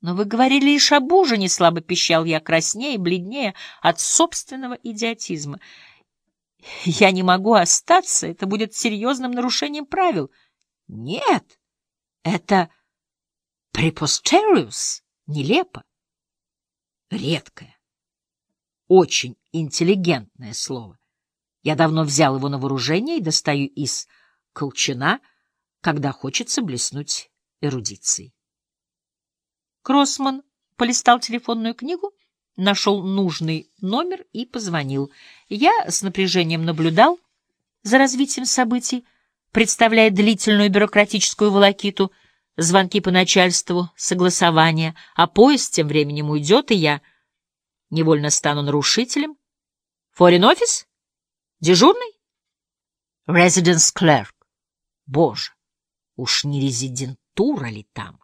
Но вы говорили лишь об ужине, — слабо пищал я, краснее бледнее от собственного идиотизма. Я не могу остаться, это будет серьезным нарушением правил. Нет, это preposterous, нелепо, редкое, очень интеллигентное слово. Я давно взял его на вооружение и достаю из колчана, когда хочется блеснуть эрудицией. Кроссман полистал телефонную книгу, нашел нужный номер и позвонил. Я с напряжением наблюдал за развитием событий, представляя длительную бюрократическую волокиту, звонки по начальству, согласования, а поезд тем временем уйдет, и я невольно стану нарушителем. Форин офис? Дежурный? Residence clerk. Боже, уж не резидентура ли там?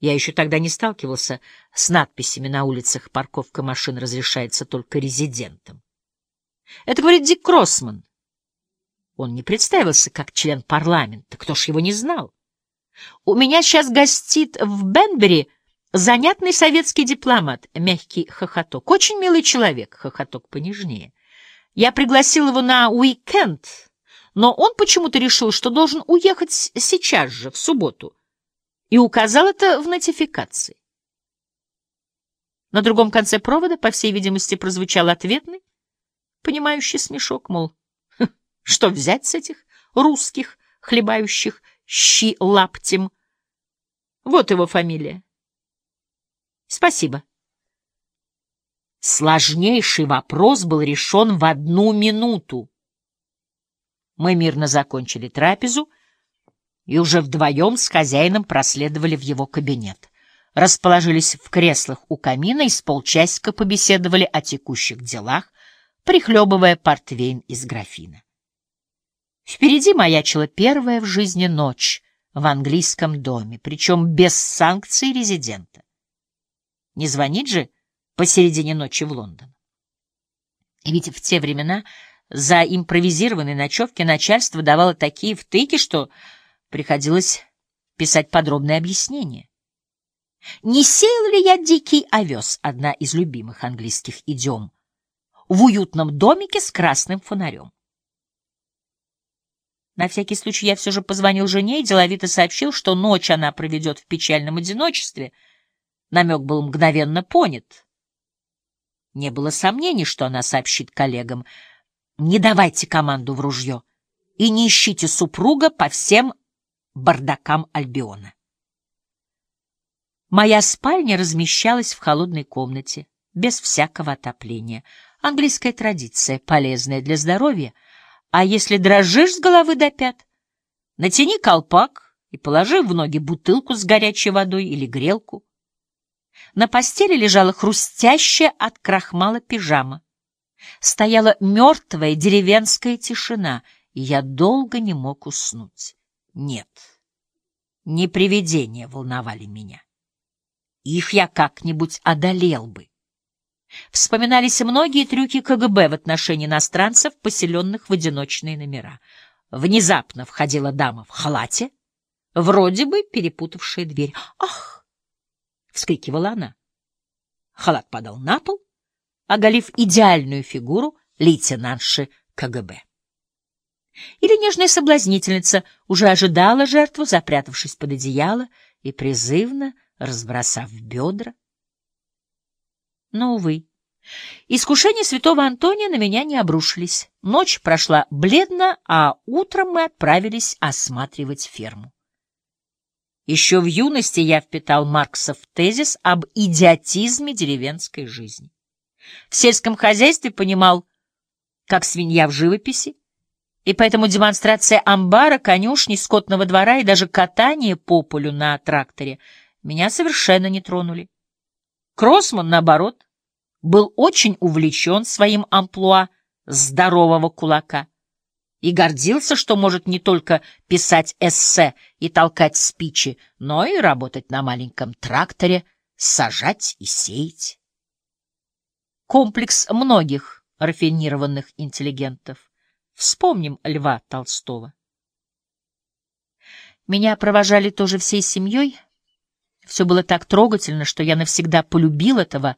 Я еще тогда не сталкивался с надписями на улицах «Парковка машин разрешается только резидентам». Это говорит Дик Кроссман. Он не представился как член парламента, кто ж его не знал. У меня сейчас гостит в Бенбери занятный советский дипломат, мягкий хохоток. Очень милый человек, хохоток понежнее. Я пригласил его на уикенд, но он почему-то решил, что должен уехать сейчас же, в субботу и указал это в нотификации. На другом конце провода, по всей видимости, прозвучал ответный, понимающий смешок, мол, что взять с этих русских, хлебающих щи лаптем? Вот его фамилия. Спасибо. Сложнейший вопрос был решен в одну минуту. Мы мирно закончили трапезу, и уже вдвоем с хозяином проследовали в его кабинет. Расположились в креслах у камина и с полчасика побеседовали о текущих делах, прихлебывая портвейн из графина. Впереди маячила первая в жизни ночь в английском доме, причем без санкций резидента. Не звонить же посередине ночи в Лондон. И ведь в те времена за импровизированные ночевки начальство давало такие втыки, что Приходилось писать подробное объяснение. «Не сеял ли я дикий овес?» — одна из любимых английских идиом. «В уютном домике с красным фонарем». На всякий случай я все же позвонил жене и деловито сообщил, что ночь она проведет в печальном одиночестве. Намек был мгновенно понят. Не было сомнений, что она сообщит коллегам. «Не давайте команду в ружье и не ищите супруга по всем бардакам Альбиона. Моя спальня размещалась в холодной комнате, без всякого отопления. Английская традиция, полезная для здоровья. А если дрожишь с головы до пят, натяни колпак и положи в ноги бутылку с горячей водой или грелку. На постели лежала хрустящая от крахмала пижама. Стояла мертвая деревенская тишина, и я долго не мог уснуть. Нет, не привидения волновали меня. Их я как-нибудь одолел бы. Вспоминались многие трюки КГБ в отношении иностранцев, поселенных в одиночные номера. Внезапно входила дама в халате, вроде бы перепутавшая дверь. «Ах!» — вскрикивала она. Халат падал на пол, оголив идеальную фигуру лейтенантши КГБ. Или нежная соблазнительница уже ожидала жертву, запрятавшись под одеяло и призывно разбросав бедра. Но, увы, искушения святого Антония на меня не обрушились. Ночь прошла бледно, а утром мы отправились осматривать ферму. Еще в юности я впитал Марксов тезис об идиотизме деревенской жизни. В сельском хозяйстве понимал, как свинья в живописи, и поэтому демонстрация амбара, конюшни, скотного двора и даже катание по полю на тракторе меня совершенно не тронули. Кроссман, наоборот, был очень увлечен своим амплуа здорового кулака и гордился, что может не только писать эссе и толкать спичи, но и работать на маленьком тракторе, сажать и сеять. Комплекс многих рафинированных интеллигентов. Вспомним Льва Толстого. Меня провожали тоже всей семьей, Все было так трогательно, что я навсегда полюбил этого